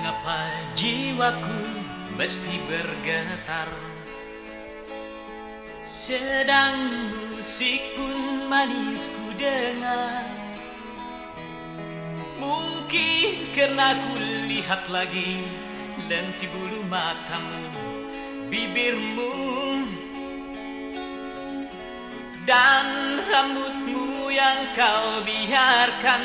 Mengapa jiwaku mesti bergetar? Sedang musik pun manis ku dengar. Mungkin karena ku lihat lagi Lenti bulu matamu, bibirmu. Dan rambutmu yang kau biarkan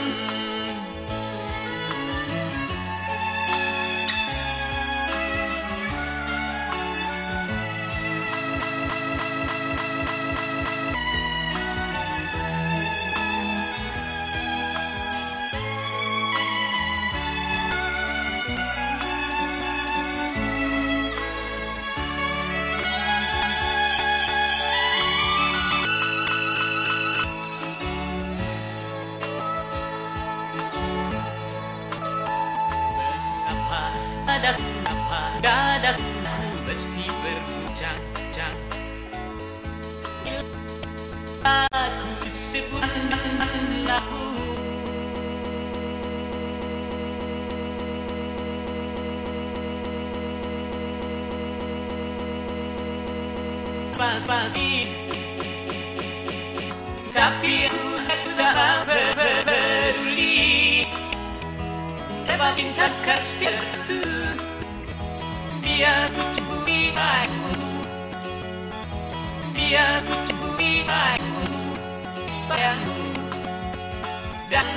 dadaku, apa dadaku ku mesti berguncang-guncang. Aku sebut namamu Spasi Tapi aku tak peduli Cinta kasih itu Biar ku cemburi aku Biar ku cemburi aku Bayangmu. Dan